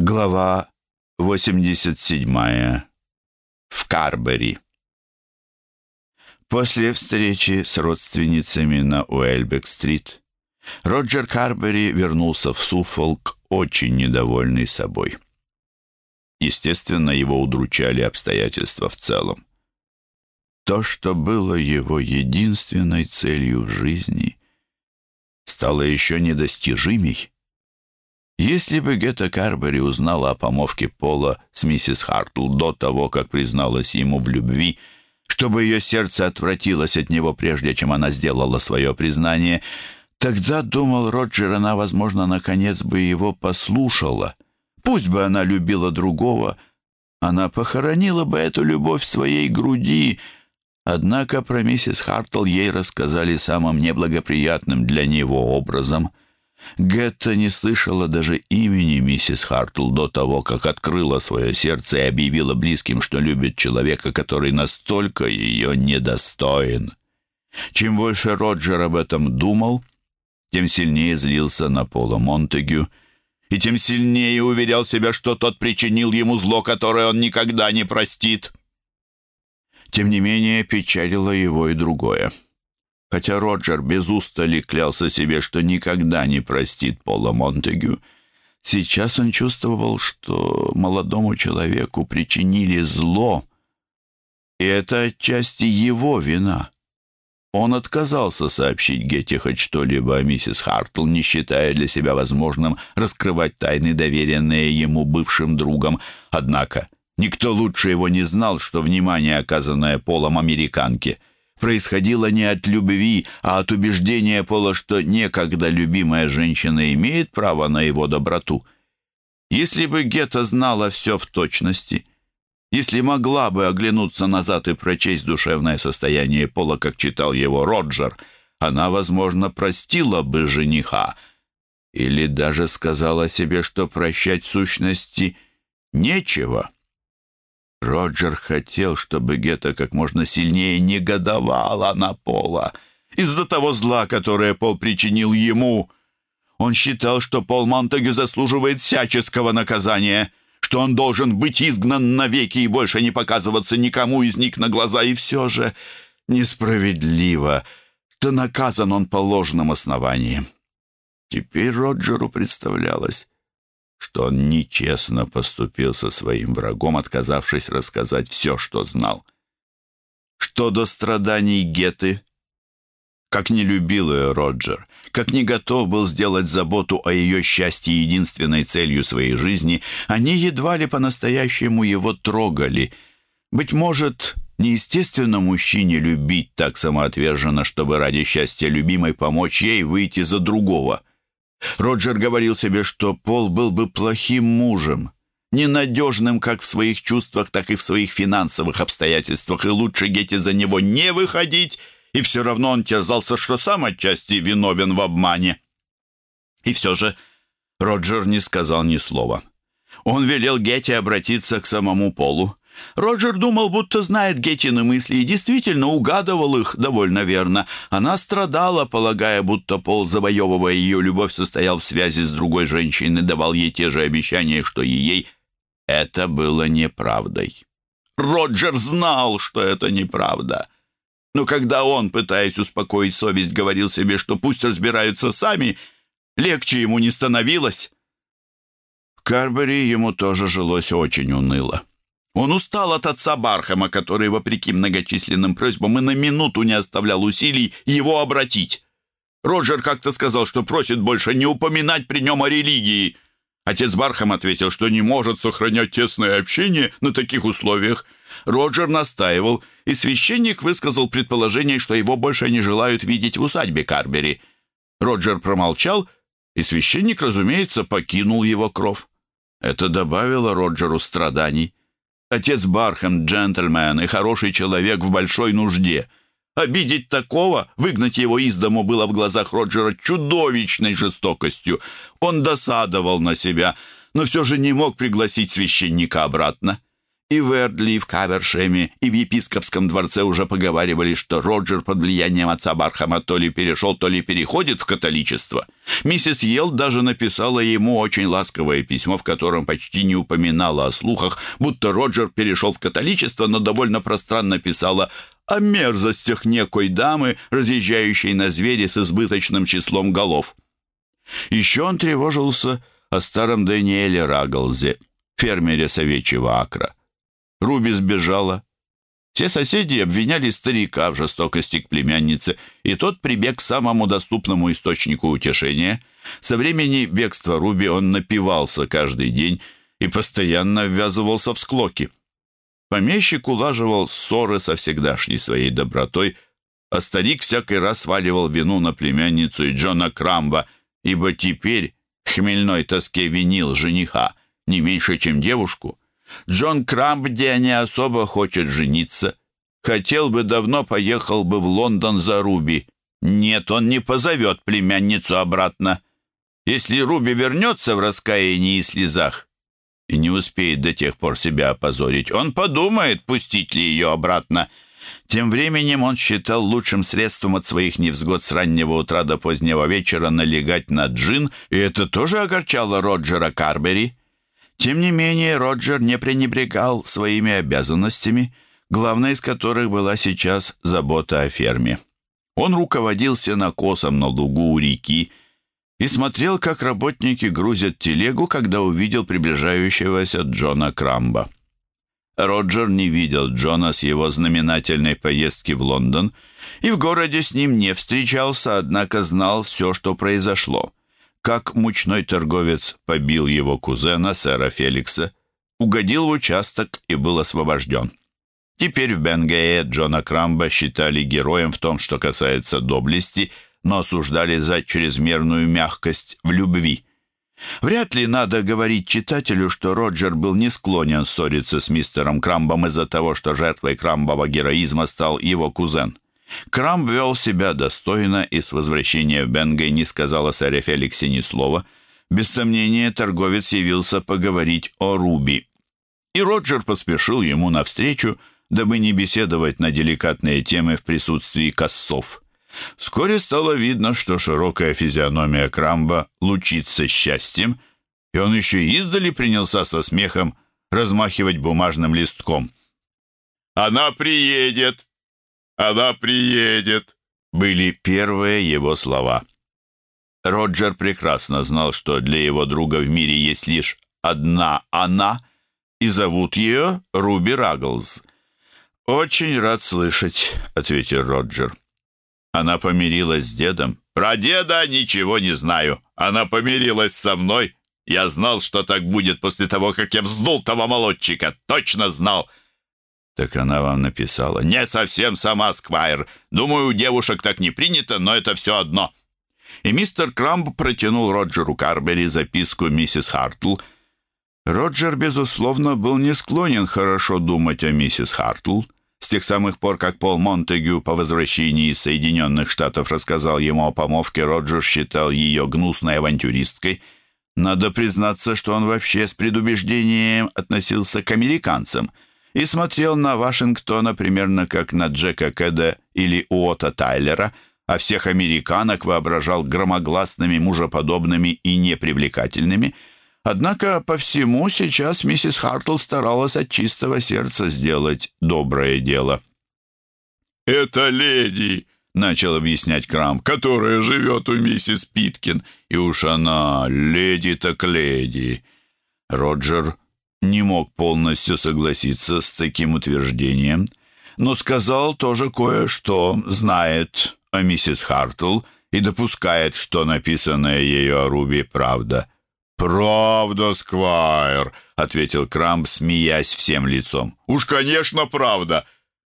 Глава 87. В Карбери. После встречи с родственницами на Уэльбек-стрит Роджер Карбери вернулся в Суффолк очень недовольный собой. Естественно, его удручали обстоятельства в целом. То, что было его единственной целью в жизни, стало еще недостижимей. Если бы Гетта Карбери узнала о помолвке Пола с миссис Хартл до того, как призналась ему в любви, чтобы ее сердце отвратилось от него прежде, чем она сделала свое признание, тогда, думал Роджер, она, возможно, наконец бы его послушала. Пусть бы она любила другого, она похоронила бы эту любовь в своей груди, Однако про миссис Хартл ей рассказали самым неблагоприятным для него образом — Гетта не слышала даже имени миссис Хартл до того, как открыла свое сердце и объявила близким, что любит человека, который настолько ее недостоин. Чем больше Роджер об этом думал, тем сильнее злился на Пола Монтегю, и тем сильнее уверял себя, что тот причинил ему зло, которое он никогда не простит. Тем не менее, печалило его и другое. Хотя Роджер без устали клялся себе, что никогда не простит Пола Монтегю, сейчас он чувствовал, что молодому человеку причинили зло, и это отчасти его вина. Он отказался сообщить Гетти хоть что-либо о миссис Хартл, не считая для себя возможным раскрывать тайны, доверенные ему бывшим другом. Однако никто лучше его не знал, что внимание, оказанное Полом американке — происходило не от любви, а от убеждения Пола, что некогда любимая женщина имеет право на его доброту. Если бы Гетта знала все в точности, если могла бы оглянуться назад и прочесть душевное состояние Пола, как читал его Роджер, она, возможно, простила бы жениха или даже сказала себе, что прощать сущности нечего. Роджер хотел, чтобы Гетта как можно сильнее негодовала на Пола из-за того зла, которое Пол причинил ему. Он считал, что Пол Монтегю заслуживает всяческого наказания, что он должен быть изгнан навеки и больше не показываться никому из них на глаза, и все же несправедливо, что наказан он по ложным основаниям. Теперь Роджеру представлялось, что он нечестно поступил со своим врагом, отказавшись рассказать все, что знал. Что до страданий Геты, как не любил ее Роджер, как не готов был сделать заботу о ее счастье единственной целью своей жизни, они едва ли по-настоящему его трогали. Быть может, неестественно мужчине любить так самоотверженно, чтобы ради счастья любимой помочь ей выйти за другого — Роджер говорил себе, что Пол был бы плохим мужем, ненадежным как в своих чувствах, так и в своих финансовых обстоятельствах, и лучше Гетти за него не выходить, и все равно он терзался, что сам отчасти виновен в обмане. И все же Роджер не сказал ни слова. Он велел Гетти обратиться к самому Полу. Роджер думал, будто знает Геттины мысли и действительно угадывал их довольно верно. Она страдала, полагая, будто Пол, завоевывая ее любовь, состоял в связи с другой женщиной, давал ей те же обещания, что и ей. Это было неправдой. Роджер знал, что это неправда. Но когда он, пытаясь успокоить совесть, говорил себе, что пусть разбираются сами, легче ему не становилось. В Карбери ему тоже жилось очень уныло. Он устал от отца Бархама, который, вопреки многочисленным просьбам, и на минуту не оставлял усилий его обратить. Роджер как-то сказал, что просит больше не упоминать при нем о религии. Отец Бархам ответил, что не может сохранять тесное общение на таких условиях. Роджер настаивал, и священник высказал предположение, что его больше не желают видеть в усадьбе Карбери. Роджер промолчал, и священник, разумеется, покинул его кров. Это добавило Роджеру страданий. Отец Бархэм, джентльмен и хороший человек в большой нужде. Обидеть такого, выгнать его из дому было в глазах Роджера чудовищной жестокостью. Он досадовал на себя, но все же не мог пригласить священника обратно. И в Эрдли, и в Кавершеме, и в епископском дворце уже поговаривали, что Роджер под влиянием отца Бархама то ли перешел, то ли переходит в католичество. Миссис Йелл даже написала ему очень ласковое письмо, в котором почти не упоминала о слухах, будто Роджер перешел в католичество, но довольно пространно писала о мерзостях некой дамы, разъезжающей на звере с избыточным числом голов. Еще он тревожился о старом Даниэле Раглзе, фермере совечьего акра. Руби сбежала. Все соседи обвиняли старика в жестокости к племяннице, и тот прибег к самому доступному источнику утешения. Со времени бегства Руби он напивался каждый день и постоянно ввязывался в склоки. Помещик улаживал ссоры со всегдашней своей добротой, а старик всякий раз сваливал вину на племянницу и Джона Крамба, ибо теперь хмельной тоске винил жениха не меньше, чем девушку. Джон Крамп, где не особо хочет жениться. Хотел бы, давно поехал бы в Лондон за Руби. Нет, он не позовет племянницу обратно. Если Руби вернется в раскаянии и слезах и не успеет до тех пор себя опозорить, он подумает, пустить ли ее обратно. Тем временем он считал лучшим средством от своих невзгод с раннего утра до позднего вечера налегать на джин, и это тоже огорчало Роджера Карбери. Тем не менее, Роджер не пренебрегал своими обязанностями, главной из которых была сейчас забота о ферме. Он руководил сенокосом на лугу у реки и смотрел, как работники грузят телегу, когда увидел приближающегося Джона Крамба. Роджер не видел Джона с его знаменательной поездки в Лондон и в городе с ним не встречался, однако знал все, что произошло как мучной торговец побил его кузена, сэра Феликса, угодил в участок и был освобожден. Теперь в Бенгее Джона Крамба считали героем в том, что касается доблести, но осуждали за чрезмерную мягкость в любви. Вряд ли надо говорить читателю, что Роджер был не склонен ссориться с мистером Крамбом из-за того, что жертвой Крамбова героизма стал его кузен. Крамб вел себя достойно и с возвращения в Бенгей не сказал о сэре Феликсе ни слова. Без сомнения, торговец явился поговорить о Руби. И Роджер поспешил ему навстречу, дабы не беседовать на деликатные темы в присутствии кассов. Вскоре стало видно, что широкая физиономия Крамба лучится счастьем, и он еще издали принялся со смехом размахивать бумажным листком. «Она приедет!» Она приедет!» были первые его слова. Роджер прекрасно знал, что для его друга в мире есть лишь одна она, и зовут ее Руби Рагглз. «Очень рад слышать», — ответил Роджер. Она помирилась с дедом. «Про деда ничего не знаю. Она помирилась со мной. Я знал, что так будет после того, как я вздул того молодчика. Точно знал. «Так она вам написала». «Не совсем сама, Сквайр. Думаю, у девушек так не принято, но это все одно». И мистер Крамб протянул Роджеру Карбери записку миссис Хартл. Роджер, безусловно, был не склонен хорошо думать о миссис Хартл. С тех самых пор, как Пол Монтегю по возвращении из Соединенных Штатов рассказал ему о помовке, Роджер считал ее гнусной авантюристкой. Надо признаться, что он вообще с предубеждением относился к американцам – и смотрел на Вашингтона примерно как на Джека Кэда или Уота Тайлера, а всех американок воображал громогласными, мужеподобными и непривлекательными. Однако по всему сейчас миссис Хартл старалась от чистого сердца сделать доброе дело. «Это леди!» — начал объяснять Крам, «которая живет у миссис Питкин, и уж она леди так леди». Роджер не мог полностью согласиться с таким утверждением, но сказал тоже кое-что, знает о миссис Хартл и допускает, что написанное ею о Руби правда. «Правда, Сквайр», — ответил Крамп, смеясь всем лицом. «Уж, конечно, правда.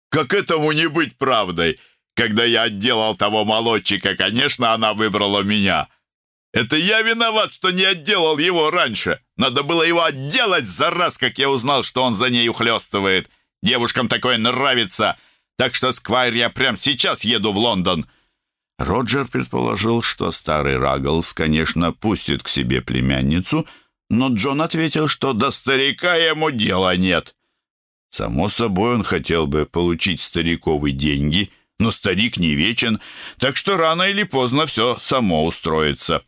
Как этому не быть правдой? Когда я отделал того молодчика, конечно, она выбрала меня». Это я виноват, что не отделал его раньше. Надо было его отделать за раз, как я узнал, что он за ней ухлёстывает. Девушкам такое нравится. Так что, Сквайр, я прямо сейчас еду в Лондон». Роджер предположил, что старый Рагглс, конечно, пустит к себе племянницу, но Джон ответил, что до старика ему дела нет. Само собой, он хотел бы получить стариковые деньги, но старик не вечен, так что рано или поздно все само устроится.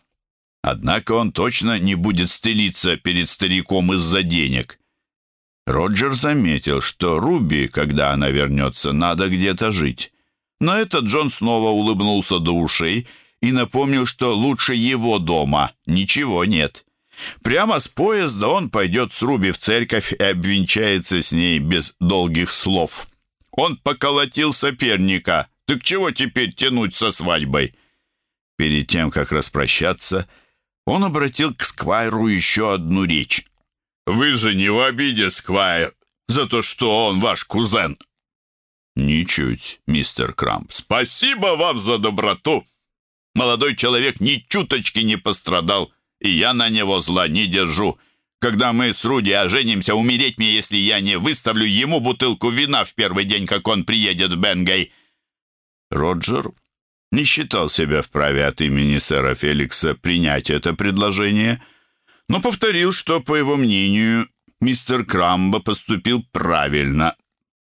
Однако он точно не будет стелиться перед стариком из-за денег. Роджер заметил, что Руби, когда она вернется, надо где-то жить. На это Джон снова улыбнулся до ушей и напомнил, что лучше его дома ничего нет. Прямо с поезда он пойдет с Руби в церковь и обвенчается с ней без долгих слов. Он поколотил соперника. Так чего теперь тянуть со свадьбой? Перед тем, как распрощаться, он обратил к Сквайру еще одну речь. «Вы же не в обиде, Сквайр, за то, что он ваш кузен?» «Ничуть, мистер Крамп. Спасибо вам за доброту. Молодой человек ни чуточки не пострадал, и я на него зла не держу. Когда мы с Руди оженимся, умереть мне, если я не выставлю ему бутылку вина в первый день, как он приедет в Бенгей». Роджер не считал себя вправе от имени сэра Феликса принять это предложение, но повторил, что, по его мнению, мистер Крамбо поступил правильно.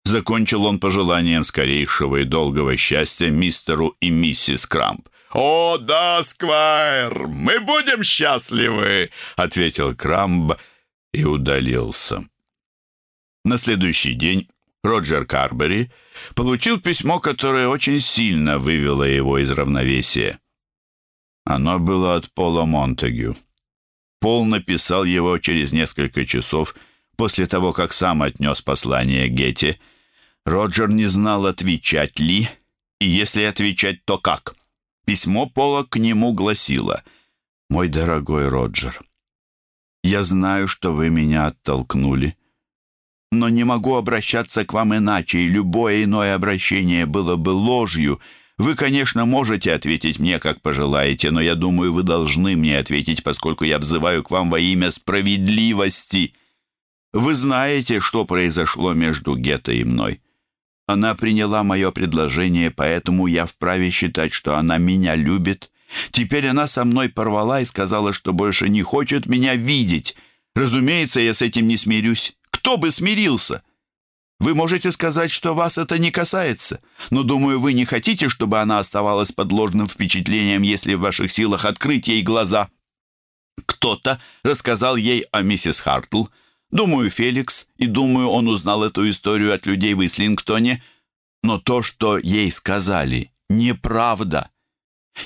Закончил он пожеланием скорейшего и долгого счастья мистеру и миссис Крамб. «О, да, Сквайр, мы будем счастливы!» — ответил Крамб и удалился. На следующий день Роджер Карбери получил письмо, которое очень сильно вывело его из равновесия. Оно было от Пола Монтегю. Пол написал его через несколько часов после того, как сам отнес послание Гетти. Роджер не знал, отвечать ли, и если отвечать, то как. Письмо Пола к нему гласило «Мой дорогой Роджер, я знаю, что вы меня оттолкнули, но не могу обращаться к вам иначе, и любое иное обращение было бы ложью. Вы, конечно, можете ответить мне, как пожелаете, но я думаю, вы должны мне ответить, поскольку я взываю к вам во имя справедливости. Вы знаете, что произошло между Гетто и мной. Она приняла мое предложение, поэтому я вправе считать, что она меня любит. Теперь она со мной порвала и сказала, что больше не хочет меня видеть. Разумеется, я с этим не смирюсь. Кто бы смирился? Вы можете сказать, что вас это не касается, но, думаю, вы не хотите, чтобы она оставалась под ложным впечатлением, если в ваших силах открыть ей глаза. Кто-то рассказал ей о миссис Хартл, Думаю, Феликс, и думаю, он узнал эту историю от людей в Ислингтоне. Но то, что ей сказали, неправда.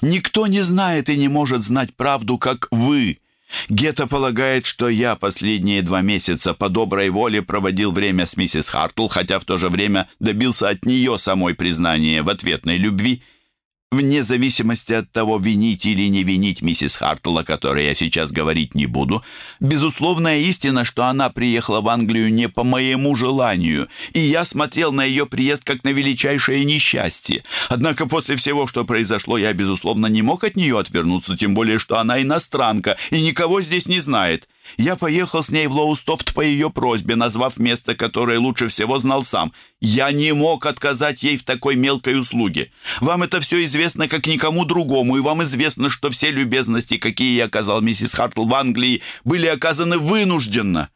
Никто не знает и не может знать правду, как вы. Гетта полагает, что я последние два месяца по доброй воле проводил время с миссис Хартл, хотя в то же время добился от нее самой признания в ответной любви – Вне зависимости от того, винить или не винить миссис Хартл, о которой я сейчас говорить не буду, безусловная истина, что она приехала в Англию не по моему желанию, и я смотрел на ее приезд как на величайшее несчастье. Однако после всего, что произошло, я, безусловно, не мог от нее отвернуться, тем более, что она иностранка и никого здесь не знает. Я поехал с ней в Лоустофт по ее просьбе, назвав место, которое лучше всего знал сам. Я не мог отказать ей в такой мелкой услуге. Вам это все известно, как никому другому, и вам известно, что все любезности, какие я оказал миссис Хартл в Англии, были оказаны вынужденно.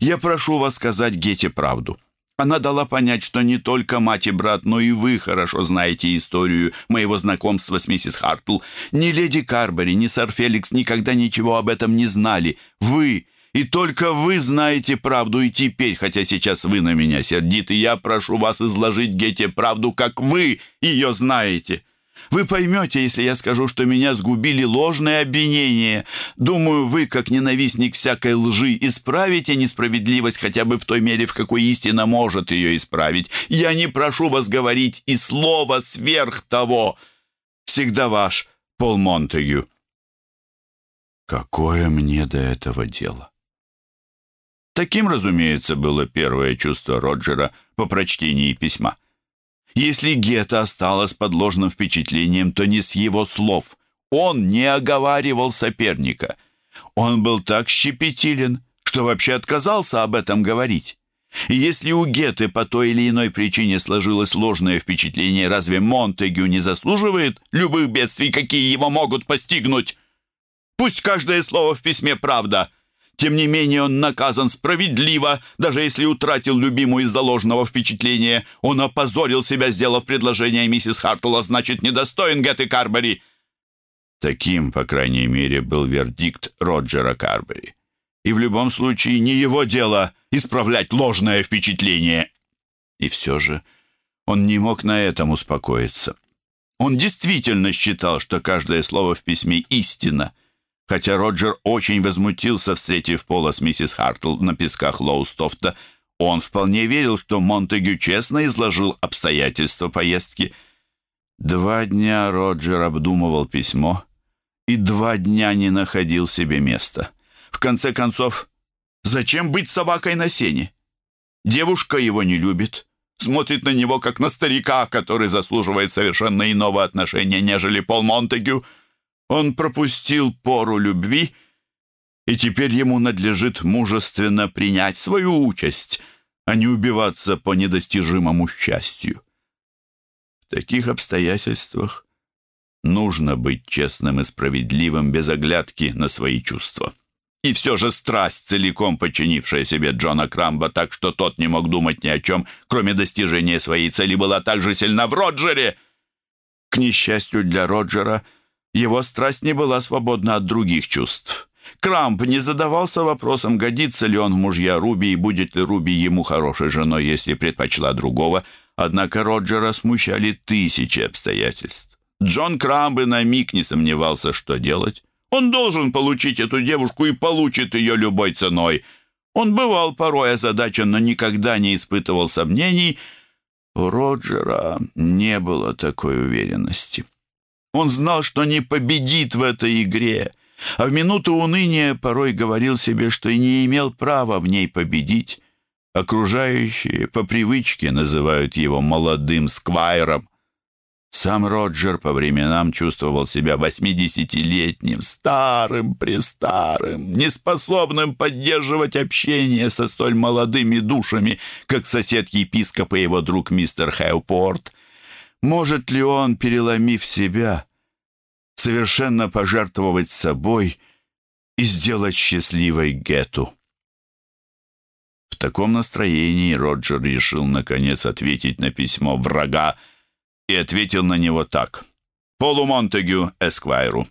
Я прошу вас сказать Гете правду. Она дала понять, что не только мать и брат, но и вы хорошо знаете историю моего знакомства с миссис Хартл. Ни леди Карбери, ни сэр Феликс никогда ничего об этом не знали. Вы, и только вы знаете правду и теперь, хотя сейчас вы на меня сердиты, я прошу вас изложить Гете правду, как вы ее знаете». Вы поймете, если я скажу, что меня сгубили ложные обвинения. Думаю, вы, как ненавистник всякой лжи, исправите несправедливость хотя бы в той мере, в какой истина может ее исправить. Я не прошу вас говорить и слова сверх того. Всегда ваш Пол Монтегю. Какое мне до этого дело? Таким, разумеется, было первое чувство Роджера по прочтении письма. Если Гетта осталась под ложным впечатлением, то не с его слов. Он не оговаривал соперника. Он был так щепетилен, что вообще отказался об этом говорить. И если у Геты по той или иной причине сложилось ложное впечатление, разве Монтегю не заслуживает любых бедствий, какие его могут постигнуть? Пусть каждое слово в письме правда. Тем не менее он наказан справедливо, даже если утратил любимую из-за ложного впечатления. Он опозорил себя, сделав предложение миссис Хартл, а значит, недостоин Гетты Карбери. Таким, по крайней мере, был вердикт Роджера Карбери. И в любом случае не его дело исправлять ложное впечатление. И все же он не мог на этом успокоиться. Он действительно считал, что каждое слово в письме истина, хотя Роджер очень возмутился, встретив Пола с миссис Хартл на песках Лоустофта. Он вполне верил, что Монтегю честно изложил обстоятельства поездки. Два дня Роджер обдумывал письмо и два дня не находил себе места. В конце концов, зачем быть собакой на сене? Девушка его не любит смотрит на него, как на старика, который заслуживает совершенно иного отношения, нежели Пол Монтегю. Он пропустил пору любви, и теперь ему надлежит мужественно принять свою участь, а не убиваться по недостижимому счастью. В таких обстоятельствах нужно быть честным и справедливым без оглядки на свои чувства. И все же страсть, целиком подчинившая себе Джона Крамба так, что тот не мог думать ни о чем, кроме достижения своей цели, была так же сильна в Роджере. К несчастью для Роджера, его страсть не была свободна от других чувств. Крамп не задавался вопросом, годится ли он в мужья Руби и будет ли Руби ему хорошей женой, если предпочла другого, однако Роджера смущали тысячи обстоятельств. Джон Крамб и на миг не сомневался, что делать. Он должен получить эту девушку и получит ее любой ценой. Он бывал порой озадачен, но никогда не испытывал сомнений. У Роджера не было такой уверенности. Он знал, что не победит в этой игре, а в минуту уныния порой говорил себе, что и не имел права в ней победить. Окружающие по привычке называют его молодым сквайром. Сам Роджер по временам чувствовал себя восьмидесятилетним, старым, престарым, неспособным поддерживать общение со столь молодыми душами, как сосед епископа и его друг мистер Хэупорт. Может ли он, переломив себя, совершенно пожертвовать собой и сделать счастливой Гету? В таком настроении Роджер решил, наконец, ответить на письмо врага, и ответил на него так. «Полу Монтегю, Эсквайру,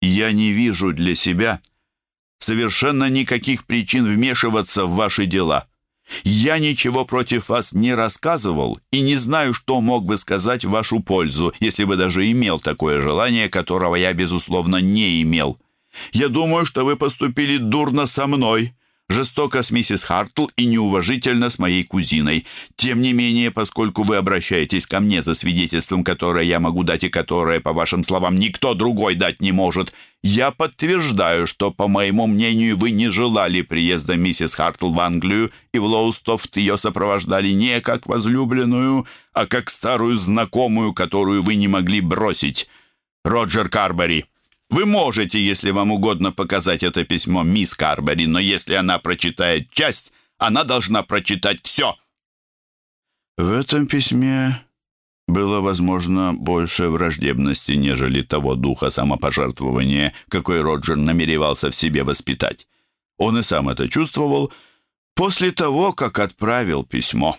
я не вижу для себя совершенно никаких причин вмешиваться в ваши дела. Я ничего против вас не рассказывал и не знаю, что мог бы сказать в вашу пользу, если бы даже имел такое желание, которого я, безусловно, не имел. Я думаю, что вы поступили дурно со мной» жестоко с миссис Хартл и неуважительно с моей кузиной. Тем не менее, поскольку вы обращаетесь ко мне за свидетельством, которое я могу дать и которое, по вашим словам, никто другой дать не может, я подтверждаю, что, по моему мнению, вы не желали приезда миссис Хартл в Англию и в Лоустофт ее сопровождали не как возлюбленную, а как старую знакомую, которую вы не могли бросить. Роджер Карбери. Вы можете, если вам угодно, показать это письмо мисс Карбери, но если она прочитает часть, она должна прочитать все». В этом письме было, возможно, больше враждебности, нежели того духа самопожертвования, какой Роджер намеревался в себе воспитать. Он и сам это чувствовал после того, как отправил письмо.